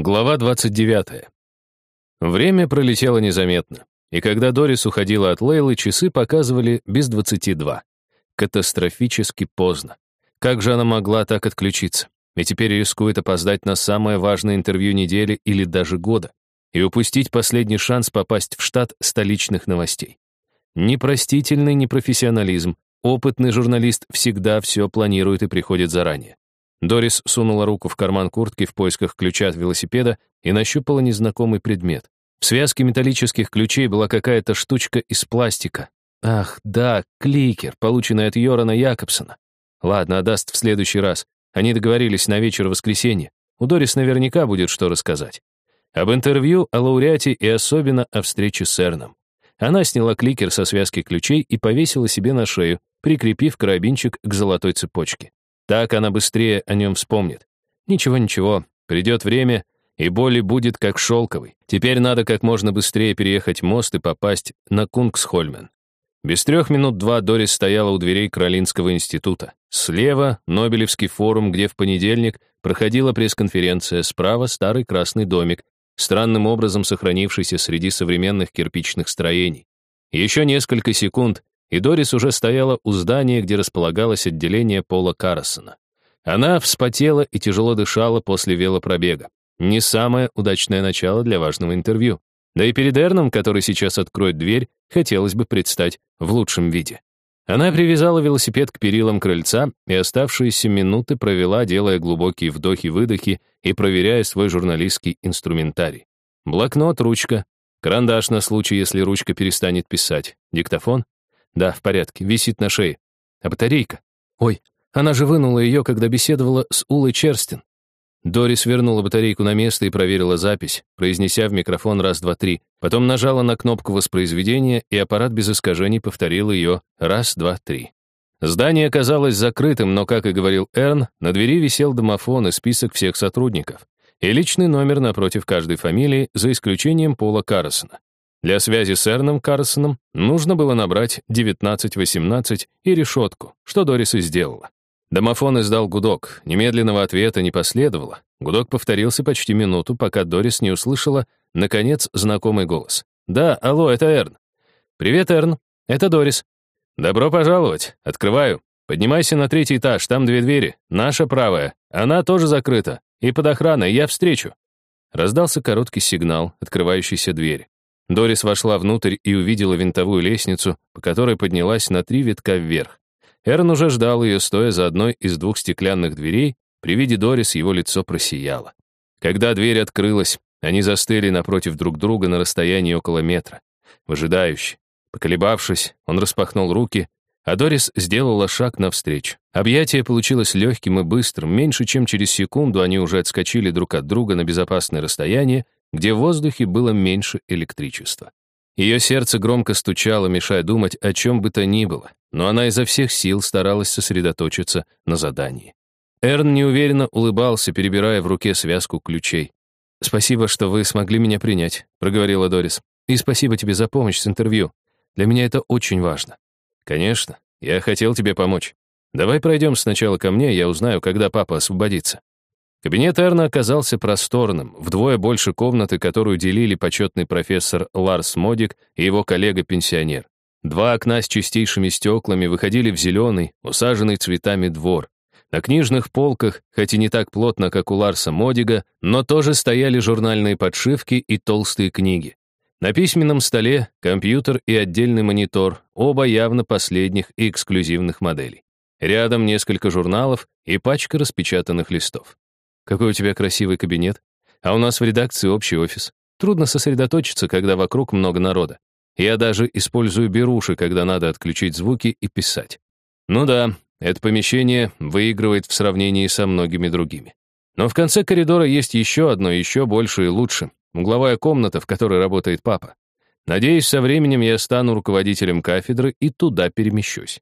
Глава 29. Время пролетело незаметно, и когда Дорис уходила от Лейлы, часы показывали без 22. Катастрофически поздно. Как же она могла так отключиться? И теперь рискует опоздать на самое важное интервью недели или даже года и упустить последний шанс попасть в штат столичных новостей. Непростительный непрофессионализм. Опытный журналист всегда все планирует и приходит заранее. Дорис сунула руку в карман куртки в поисках ключа от велосипеда и нащупала незнакомый предмет. В связке металлических ключей была какая-то штучка из пластика. Ах, да, кликер, полученный от Йорана Якобсона. Ладно, отдаст в следующий раз. Они договорились на вечер воскресенья. У Дорис наверняка будет что рассказать. Об интервью, о лауреате и особенно о встрече с Эрном. Она сняла кликер со связки ключей и повесила себе на шею, прикрепив карабинчик к золотой цепочке. Так она быстрее о нем вспомнит. Ничего-ничего, придет время, и боли будет как шелковый. Теперь надо как можно быстрее переехать мост и попасть на Кунгсхольмен. Без трех минут два Дорис стояла у дверей Каролинского института. Слева — Нобелевский форум, где в понедельник проходила пресс-конференция, справа — старый красный домик, странным образом сохранившийся среди современных кирпичных строений. Еще несколько секунд, и Дорис уже стояла у здания, где располагалось отделение Пола Карросона. Она вспотела и тяжело дышала после велопробега. Не самое удачное начало для важного интервью. Да и перед Эрном, который сейчас откроет дверь, хотелось бы предстать в лучшем виде. Она привязала велосипед к перилам крыльца и оставшиеся минуты провела, делая глубокие вдохи-выдохи и проверяя свой журналистский инструментарий. Блокнот, ручка, карандаш на случай, если ручка перестанет писать, диктофон да, в порядке, висит на шее. А батарейка? Ой, она же вынула ее, когда беседовала с Улой Черстин. Дорис вернула батарейку на место и проверила запись, произнеся в микрофон раз, два, три. Потом нажала на кнопку воспроизведения, и аппарат без искажений повторил ее раз, два, три. Здание оказалось закрытым, но, как и говорил Эрн, на двери висел домофон и список всех сотрудников. И личный номер напротив каждой фамилии, за исключением Пола Карросона. Для связи с Эрном Карсоном нужно было набрать 1918 и решетку, что Дорис и сделала. Домофон издал гудок, немедленного ответа не последовало. Гудок повторился почти минуту, пока Дорис не услышала, наконец, знакомый голос. «Да, алло, это Эрн». «Привет, Эрн, это Дорис». «Добро пожаловать, открываю. Поднимайся на третий этаж, там две двери. Наша правая, она тоже закрыта. И под охраной, я встречу». Раздался короткий сигнал, открывающийся двери. Дорис вошла внутрь и увидела винтовую лестницу, по которой поднялась на три витка вверх. Эрн уже ждал ее, стоя за одной из двух стеклянных дверей. При виде Дорис его лицо просияло. Когда дверь открылась, они застыли напротив друг друга на расстоянии около метра. Выжидающе. Поколебавшись, он распахнул руки, а Дорис сделала шаг навстречу. Объятие получилось легким и быстрым. Меньше чем через секунду они уже отскочили друг от друга на безопасное расстояние, где в воздухе было меньше электричества. Ее сердце громко стучало, мешая думать о чем бы то ни было, но она изо всех сил старалась сосредоточиться на задании. Эрн неуверенно улыбался, перебирая в руке связку ключей. «Спасибо, что вы смогли меня принять», — проговорила Дорис. «И спасибо тебе за помощь с интервью. Для меня это очень важно». «Конечно, я хотел тебе помочь. Давай пройдем сначала ко мне, я узнаю, когда папа освободится». Кабинет Эрна оказался просторным, вдвое больше комнаты, которую делили почетный профессор Ларс Модик и его коллега-пенсионер. Два окна с чистейшими стеклами выходили в зеленый, усаженный цветами двор. На книжных полках, хоть и не так плотно, как у Ларса Модига, но тоже стояли журнальные подшивки и толстые книги. На письменном столе компьютер и отдельный монитор, оба явно последних и эксклюзивных моделей. Рядом несколько журналов и пачка распечатанных листов. Какой у тебя красивый кабинет. А у нас в редакции общий офис. Трудно сосредоточиться, когда вокруг много народа. Я даже использую беруши, когда надо отключить звуки и писать. Ну да, это помещение выигрывает в сравнении со многими другими. Но в конце коридора есть еще одно, еще больше и лучше. Угловая комната, в которой работает папа. Надеюсь, со временем я стану руководителем кафедры и туда перемещусь.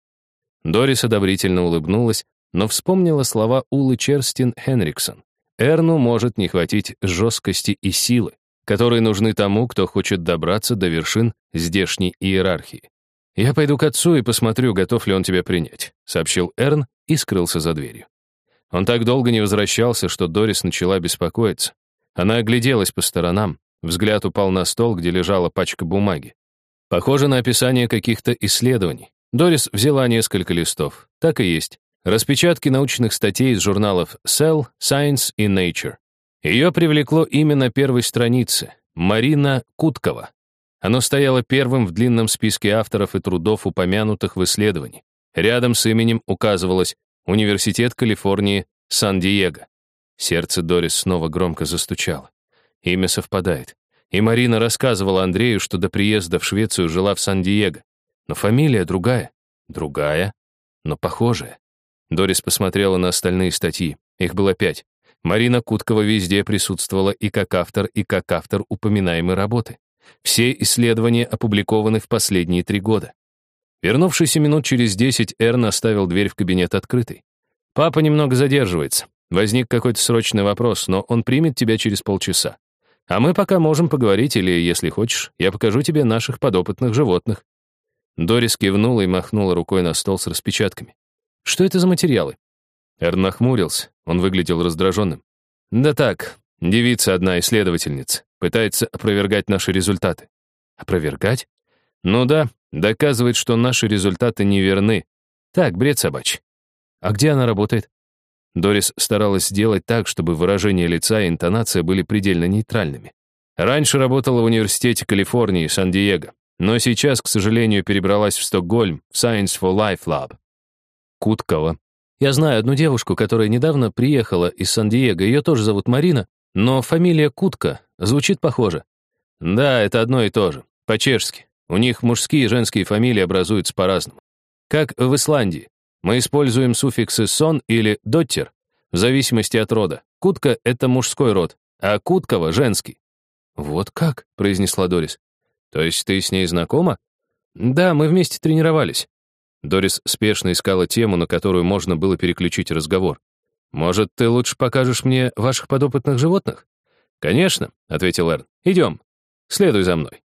Дорис одобрительно улыбнулась, но вспомнила слова Улы Черстин Хенриксон. Эрну может не хватить жесткости и силы, которые нужны тому, кто хочет добраться до вершин здешней иерархии. «Я пойду к отцу и посмотрю, готов ли он тебя принять», сообщил Эрн и скрылся за дверью. Он так долго не возвращался, что Дорис начала беспокоиться. Она огляделась по сторонам. Взгляд упал на стол, где лежала пачка бумаги. Похоже на описание каких-то исследований. Дорис взяла несколько листов. Так и есть. Распечатки научных статей из журналов Cell, Science и Nature. Ее привлекло имя на первой странице — Марина Куткова. Оно стояло первым в длинном списке авторов и трудов, упомянутых в исследовании. Рядом с именем указывалось Университет Калифорнии, Сан-Диего. Сердце Дорис снова громко застучало. Имя совпадает. И Марина рассказывала Андрею, что до приезда в Швецию жила в Сан-Диего. Но фамилия другая. Другая, но похожая. Дорис посмотрела на остальные статьи. Их было пять. Марина Куткова везде присутствовала и как автор, и как автор упоминаемой работы. Все исследования опубликованы в последние три года. Вернувшись минут через десять, Эрн оставил дверь в кабинет открытой. «Папа немного задерживается. Возник какой-то срочный вопрос, но он примет тебя через полчаса. А мы пока можем поговорить, или, если хочешь, я покажу тебе наших подопытных животных». Дорис кивнула и махнула рукой на стол с распечатками. «Что это за материалы?» Эрн нахмурился, он выглядел раздраженным. «Да так, девица одна исследовательница, пытается опровергать наши результаты». «Опровергать?» «Ну да, доказывает, что наши результаты неверны. Так, бред собачий». «А где она работает?» Дорис старалась сделать так, чтобы выражение лица и интонация были предельно нейтральными. Раньше работала в университете Калифорнии, Сан-Диего, но сейчас, к сожалению, перебралась в Стокгольм, в Science for Life Lab. Куткова я знаю одну девушку, которая недавно приехала из Сан-Диего. Ее тоже зовут Марина, но фамилия Кутка звучит похоже. Да, это одно и то же. По-чешски. У них мужские и женские фамилии образуются по-разному. Как в Исландии. Мы используем суффиксы «сон» или «доттер» в зависимости от рода. Кутка — это мужской род, а Куткова — женский. «Вот как?» — произнесла Дорис. «То есть ты с ней знакома?» «Да, мы вместе тренировались. Дорис спешно искала тему, на которую можно было переключить разговор. «Может, ты лучше покажешь мне ваших подопытных животных?» «Конечно», — ответил Эрн. «Идем. Следуй за мной».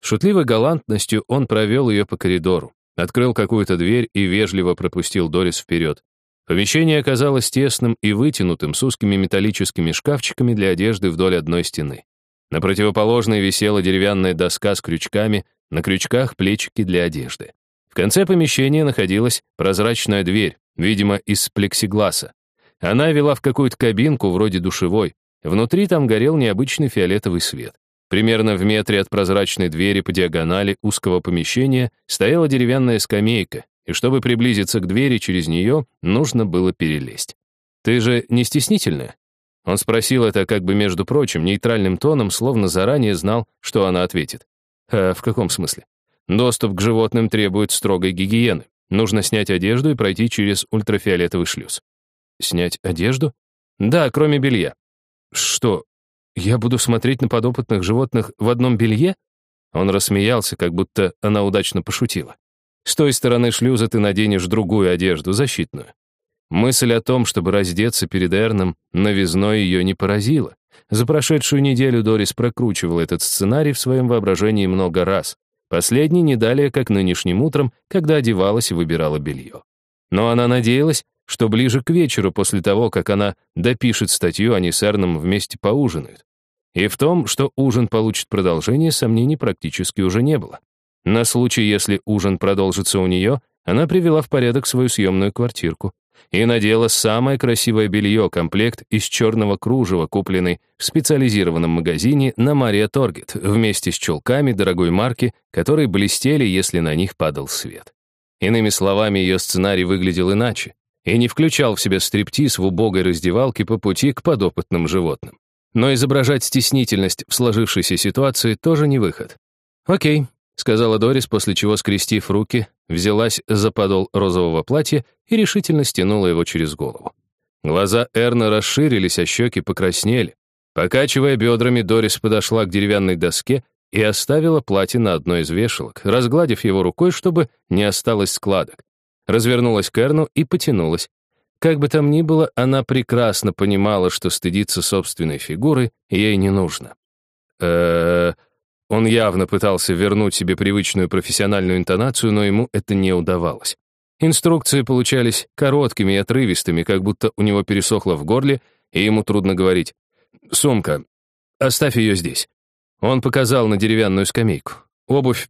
Шутливой галантностью он провел ее по коридору, открыл какую-то дверь и вежливо пропустил Дорис вперед. Помещение оказалось тесным и вытянутым с узкими металлическими шкафчиками для одежды вдоль одной стены. На противоположной висела деревянная доска с крючками, на крючках плечики для одежды. В конце помещения находилась прозрачная дверь, видимо, из плексигласа. Она вела в какую-то кабинку вроде душевой. Внутри там горел необычный фиолетовый свет. Примерно в метре от прозрачной двери по диагонали узкого помещения стояла деревянная скамейка, и чтобы приблизиться к двери через нее, нужно было перелезть. «Ты же не стеснительная?» Он спросил это как бы, между прочим, нейтральным тоном, словно заранее знал, что она ответит. «А в каком смысле?» Доступ к животным требует строгой гигиены. Нужно снять одежду и пройти через ультрафиолетовый шлюз. Снять одежду? Да, кроме белья. Что, я буду смотреть на подопытных животных в одном белье? Он рассмеялся, как будто она удачно пошутила. С той стороны шлюза ты наденешь другую одежду, защитную. Мысль о том, чтобы раздеться перед Эрном, новизной ее не поразила. За прошедшую неделю Дорис прокручивал этот сценарий в своем воображении много раз. Последний не далее, как нынешним утром, когда одевалась и выбирала белье. Но она надеялась, что ближе к вечеру, после того, как она допишет статью, они с Эрном вместе поужинают. И в том, что ужин получит продолжение, сомнений практически уже не было. На случай, если ужин продолжится у нее, она привела в порядок свою съемную квартирку и надела самое красивое белье, комплект из черного кружева, купленный в специализированном магазине на Мария Торгет, вместе с чулками дорогой марки, которые блестели, если на них падал свет. Иными словами, ее сценарий выглядел иначе и не включал в себя стриптиз в убогой раздевалке по пути к подопытным животным. Но изображать стеснительность в сложившейся ситуации тоже не выход. Окей, — сказала Дорис, после чего, скрестив руки, взялась за подол розового платья и решительно стянула его через голову. Глаза Эрна расширились, а щеки покраснели. Покачивая бедрами, Дорис подошла к деревянной доске и оставила платье на одной из вешалок, разгладив его рукой, чтобы не осталось складок. Развернулась к Эрну и потянулась. Как бы там ни было, она прекрасно понимала, что стыдиться собственной фигуры ей не нужно. э он явно пытался вернуть себе привычную профессиональную интонацию, но ему это не удавалось. Инструкции получались короткими и отрывистыми, как будто у него пересохло в горле, и ему трудно говорить. «Сумка. оставь ее здесь». Он показал на деревянную скамейку. «Обувь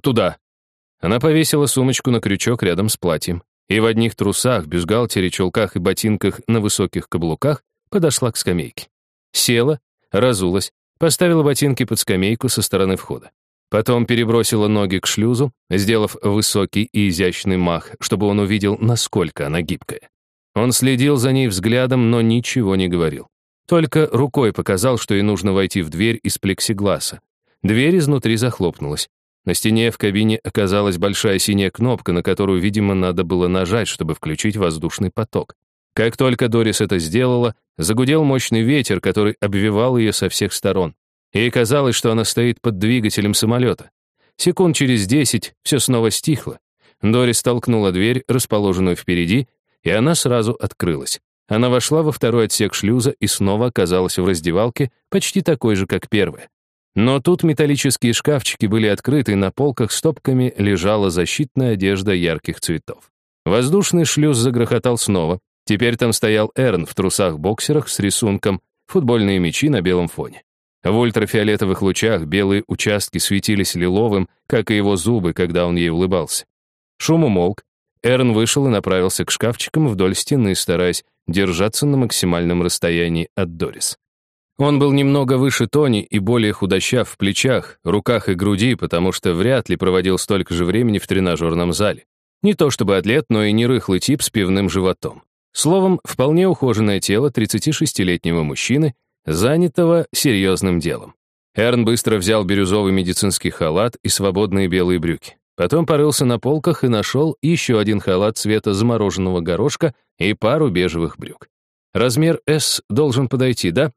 туда». Она повесила сумочку на крючок рядом с платьем и в одних трусах, бюстгальтере, чулках и ботинках на высоких каблуках подошла к скамейке. Села, разулась, поставила ботинки под скамейку со стороны входа. Потом перебросила ноги к шлюзу, сделав высокий и изящный мах, чтобы он увидел, насколько она гибкая. Он следил за ней взглядом, но ничего не говорил. Только рукой показал, что ей нужно войти в дверь из плексигласа. Дверь изнутри захлопнулась. На стене в кабине оказалась большая синяя кнопка, на которую, видимо, надо было нажать, чтобы включить воздушный поток. Как только Дорис это сделала, загудел мощный ветер, который обвивал ее со всех сторон. Ей казалось, что она стоит под двигателем самолета. Секунд через десять все снова стихло. Дорис толкнула дверь, расположенную впереди, и она сразу открылась. Она вошла во второй отсек шлюза и снова оказалась в раздевалке, почти такой же, как первая. Но тут металлические шкафчики были открыты, и на полках стопками лежала защитная одежда ярких цветов. Воздушный шлюз загрохотал снова. Теперь там стоял Эрн в трусах-боксерах с рисунком «Футбольные мячи на белом фоне». В ультрафиолетовых лучах белые участки светились лиловым, как и его зубы, когда он ей улыбался. Шум умолк. Эрн вышел и направился к шкафчикам вдоль стены, стараясь держаться на максимальном расстоянии от Дорис. Он был немного выше Тони и более худощав в плечах, руках и груди, потому что вряд ли проводил столько же времени в тренажерном зале. Не то чтобы атлет, но и не рыхлый тип с пивным животом. Словом, вполне ухоженное тело 36-летнего мужчины, занятого серьезным делом. Эрн быстро взял бирюзовый медицинский халат и свободные белые брюки. Потом порылся на полках и нашел еще один халат цвета замороженного горошка и пару бежевых брюк. Размер S должен подойти, да?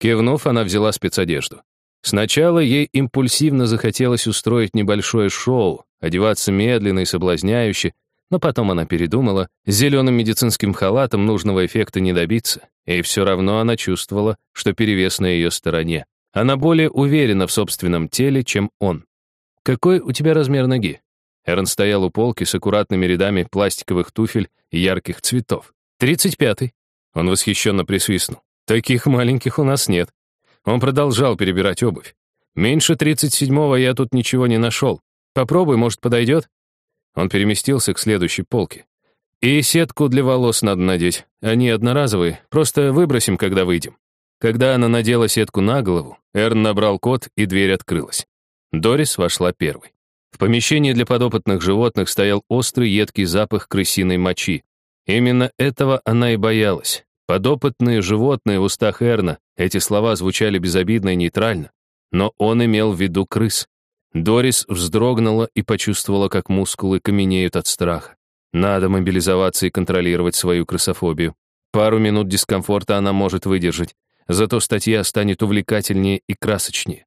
Кивнув, она взяла спецодежду. Сначала ей импульсивно захотелось устроить небольшое шоу, одеваться медленно и соблазняюще, но потом она передумала, зеленым медицинским халатом нужного эффекта не добиться, и все равно она чувствовала, что перевес на ее стороне. Она более уверена в собственном теле, чем он. «Какой у тебя размер ноги?» Эрн стоял у полки с аккуратными рядами пластиковых туфель и ярких цветов. «Тридцать пятый». Он восхищенно присвистнул. «Таких маленьких у нас нет». Он продолжал перебирать обувь. «Меньше тридцать седьмого я тут ничего не нашел. Попробуй, может, подойдет?» Он переместился к следующей полке. «И сетку для волос надо надеть. Они одноразовые, просто выбросим, когда выйдем». Когда она надела сетку на голову, Эрн набрал код, и дверь открылась. Дорис вошла первой. В помещении для подопытных животных стоял острый едкий запах крысиной мочи. Именно этого она и боялась. Подопытные животные в устах Эрна, эти слова звучали безобидно и нейтрально, но он имел в виду крыс. Дорис вздрогнула и почувствовала, как мускулы каменеют от страха. Надо мобилизоваться и контролировать свою крысофобию. Пару минут дискомфорта она может выдержать, зато статья станет увлекательнее и красочнее.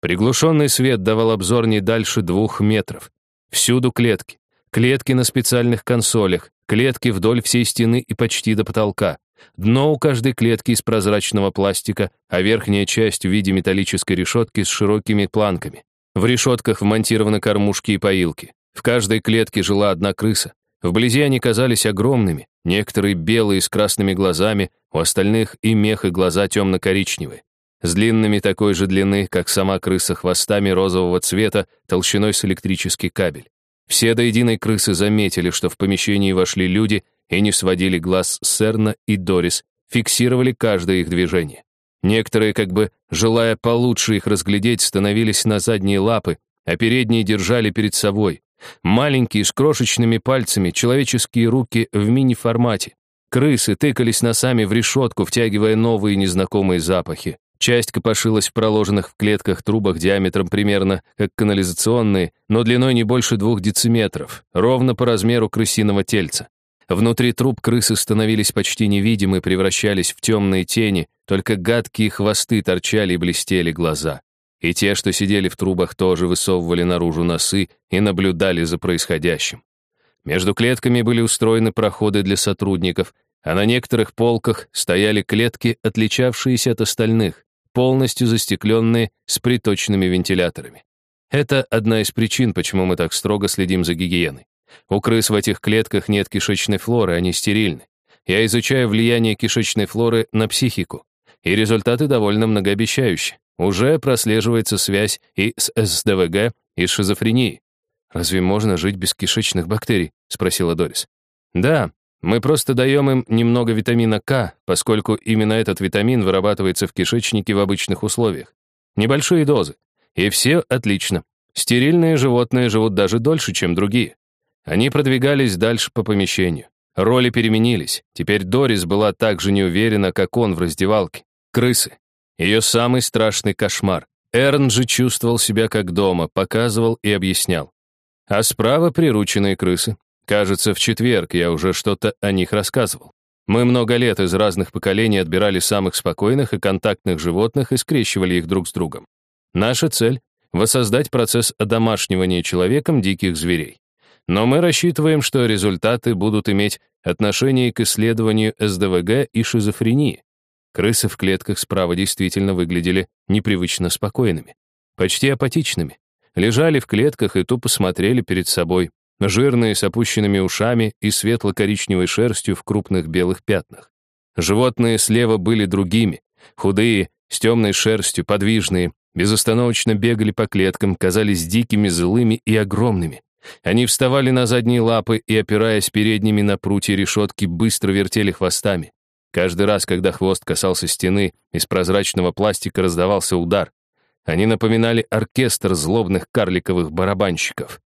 Приглушенный свет давал обзор не дальше двух метров. Всюду клетки. Клетки на специальных консолях, клетки вдоль всей стены и почти до потолка. Дно у каждой клетки из прозрачного пластика, а верхняя часть в виде металлической решетки с широкими планками. В решетках вмонтированы кормушки и поилки. В каждой клетке жила одна крыса. Вблизи они казались огромными, некоторые белые с красными глазами, у остальных и мех, и глаза темно-коричневые. С длинными такой же длины, как сама крыса, хвостами розового цвета, толщиной с электрический кабель. Все до единой крысы заметили, что в помещении вошли люди и не сводили глаз с Серна и Дорис, фиксировали каждое их движение. Некоторые, как бы желая получше их разглядеть, становились на задние лапы, а передние держали перед собой. Маленькие, с крошечными пальцами, человеческие руки в мини-формате. Крысы тыкались носами в решетку, втягивая новые незнакомые запахи. Часть копошилась в проложенных в клетках трубах диаметром примерно как канализационные, но длиной не больше двух дециметров, ровно по размеру крысиного тельца. Внутри труб крысы становились почти невидимы, превращались в темные тени, только гадкие хвосты торчали и блестели глаза. И те, что сидели в трубах, тоже высовывали наружу носы и наблюдали за происходящим. Между клетками были устроены проходы для сотрудников, а на некоторых полках стояли клетки, отличавшиеся от остальных, полностью застекленные с приточными вентиляторами. Это одна из причин, почему мы так строго следим за гигиеной. У крыс в этих клетках нет кишечной флоры, они стерильны. Я изучаю влияние кишечной флоры на психику. И результаты довольно многообещающие. Уже прослеживается связь и с СДВГ, и с шизофренией. «Разве можно жить без кишечных бактерий?» — спросила Дорис. «Да, мы просто даем им немного витамина К, поскольку именно этот витамин вырабатывается в кишечнике в обычных условиях. Небольшие дозы. И все отлично. Стерильные животные живут даже дольше, чем другие. Они продвигались дальше по помещению. Роли переменились. Теперь Дорис была так же неуверена, как он в раздевалке. Крысы. Ее самый страшный кошмар. Эрн же чувствовал себя как дома, показывал и объяснял. А справа прирученные крысы. Кажется, в четверг я уже что-то о них рассказывал. Мы много лет из разных поколений отбирали самых спокойных и контактных животных и скрещивали их друг с другом. Наша цель — воссоздать процесс одомашнивания человеком диких зверей. Но мы рассчитываем, что результаты будут иметь отношение к исследованию СДВГ и шизофрении. Крысы в клетках справа действительно выглядели непривычно спокойными, почти апатичными. Лежали в клетках и тупо смотрели перед собой, жирные с опущенными ушами и светло-коричневой шерстью в крупных белых пятнах. Животные слева были другими, худые, с темной шерстью, подвижные, безостановочно бегали по клеткам, казались дикими, злыми и огромными. Они вставали на задние лапы и, опираясь передними на прутья решетки, быстро вертели хвостами. Каждый раз, когда хвост касался стены, из прозрачного пластика раздавался удар. Они напоминали оркестр злобных карликовых барабанщиков.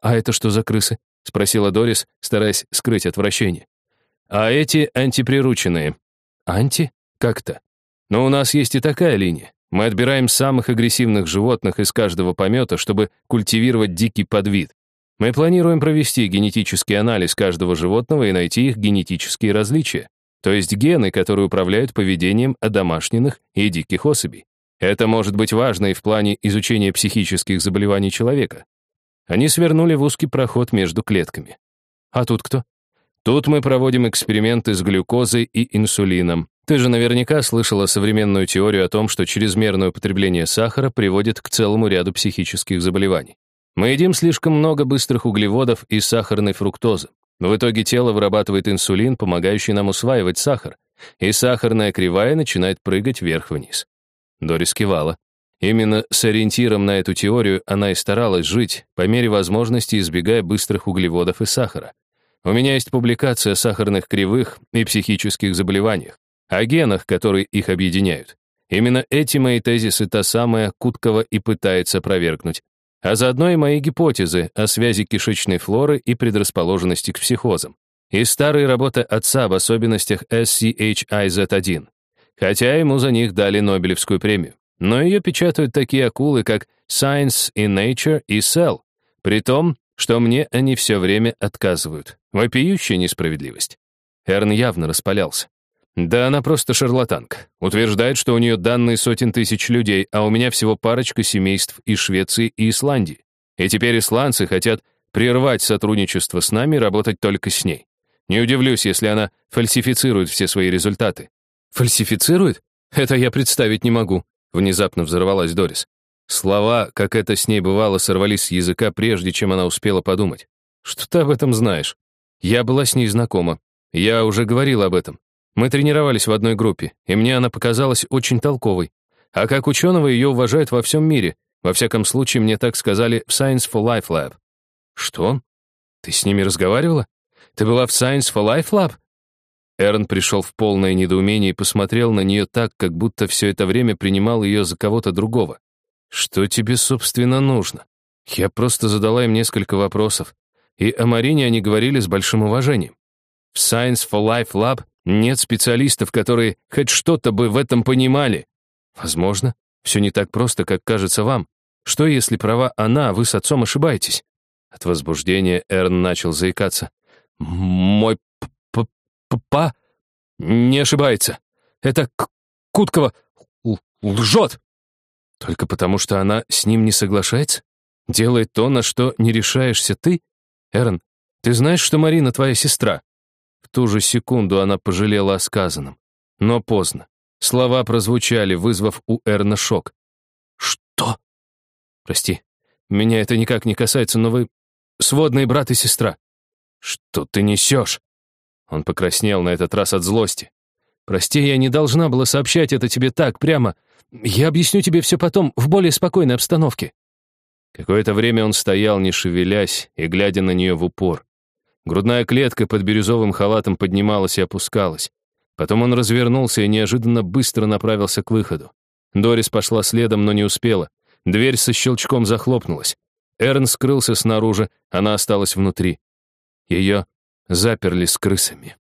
«А это что за крысы?» — спросила Дорис, стараясь скрыть отвращение. «А эти антиприрученные». «Анти? Как-то?» «Но у нас есть и такая линия. Мы отбираем самых агрессивных животных из каждого помета, чтобы культивировать дикий подвид. Мы планируем провести генетический анализ каждого животного и найти их генетические различия, то есть гены, которые управляют поведением одомашненных и диких особей. Это может быть важно и в плане изучения психических заболеваний человека. Они свернули в узкий проход между клетками. А тут кто? Тут мы проводим эксперименты с глюкозой и инсулином. Ты же наверняка слышала современную теорию о том, что чрезмерное употребление сахара приводит к целому ряду психических заболеваний. Мы едим слишком много быстрых углеводов и сахарной фруктозы. В итоге тело вырабатывает инсулин, помогающий нам усваивать сахар, и сахарная кривая начинает прыгать вверх-вниз. Дорис кивала. Именно с ориентиром на эту теорию она и старалась жить, по мере возможности избегая быстрых углеводов и сахара. У меня есть публикация о сахарных кривых и психических заболеваниях, о генах, которые их объединяют. Именно эти мои тезисы та самая Куткова и пытается опровергнуть. А заодно и мои гипотезы о связи кишечной флоры и предрасположенности к психозам. И старые работы отца об особенностях SCHIZ1. Хотя ему за них дали Нобелевскую премию. Но ее печатают такие акулы, как Science in Nature и Cell, при том, что мне они все время отказывают. Вопиющая несправедливость. Эрн явно распалялся. Да она просто шарлатанка. Утверждает, что у нее данные сотен тысяч людей, а у меня всего парочка семейств из Швеции и Исландии. И теперь исландцы хотят прервать сотрудничество с нами и работать только с ней. Не удивлюсь, если она фальсифицирует все свои результаты. Фальсифицирует? Это я представить не могу. Внезапно взорвалась Дорис. Слова, как это с ней бывало, сорвались с языка, прежде чем она успела подумать. Что ты об этом знаешь? Я была с ней знакома. Я уже говорил об этом. Мы тренировались в одной группе, и мне она показалась очень толковой. А как ученого ее уважают во всем мире. Во всяком случае, мне так сказали в Science for Life Lab. Что? Ты с ними разговаривала? Ты была в Science for Life Lab? Эрн пришел в полное недоумение и посмотрел на нее так, как будто все это время принимал ее за кого-то другого. «Что тебе, собственно, нужно?» Я просто задала им несколько вопросов. И о Марине они говорили с большим уважением. В Science for Life Lab нет специалистов, которые хоть что-то бы в этом понимали. Возможно, все не так просто, как кажется вам. Что, если права она, а вы с отцом ошибаетесь? От возбуждения Эрн начал заикаться. «Мой па не ошибается. Это Куткова лжет. Только потому, что она с ним не соглашается? Делает то, на что не решаешься ты? Эрн, ты знаешь, что Марина твоя сестра? В ту же секунду она пожалела о сказанном. Но поздно. Слова прозвучали, вызвав у Эрна шок. «Что?» «Прости, меня это никак не касается, но вы сводные брат и сестра». «Что ты несешь?» Он покраснел на этот раз от злости. Прости, я не должна была сообщать это тебе так, прямо. Я объясню тебе все потом, в более спокойной обстановке». Какое-то время он стоял, не шевелясь, и глядя на нее в упор. Грудная клетка под бирюзовым халатом поднималась и опускалась. Потом он развернулся и неожиданно быстро направился к выходу. Дорис пошла следом, но не успела. Дверь со щелчком захлопнулась. Эрн скрылся снаружи, она осталась внутри. Ее заперли с крысами.